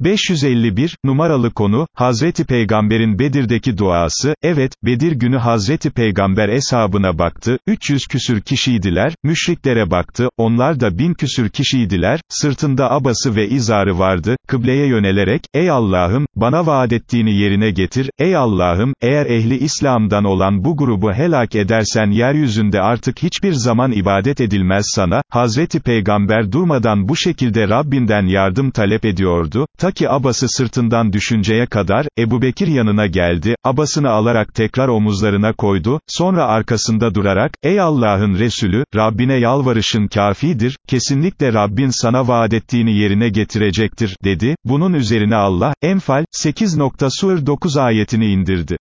551, numaralı konu, Hazreti Peygamber'in Bedir'deki duası, evet, Bedir günü Hazreti Peygamber eshabına baktı, 300 küsür kişiydiler, müşriklere baktı, onlar da bin küsür kişiydiler, sırtında abası ve izarı vardı, kıbleye yönelerek, ey Allah'ım, bana vaat ettiğini yerine getir, ey Allah'ım, eğer ehli İslam'dan olan bu grubu helak edersen yeryüzünde artık hiçbir zaman ibadet edilmez sana, Hazreti Peygamber durmadan bu şekilde Rabbinden yardım talep ediyordu, ta ki abası sırtından düşünceye kadar, Ebu Bekir yanına geldi, abasını alarak tekrar omuzlarına koydu, sonra arkasında durarak, ey Allah'ın Resulü, Rabbine yalvarışın kafidir, kesinlikle Rabbin sana vaat ettiğini yerine getirecektir, dedi, bunun üzerine Allah, Enfal, 8. Sur 9 ayetini indirdi.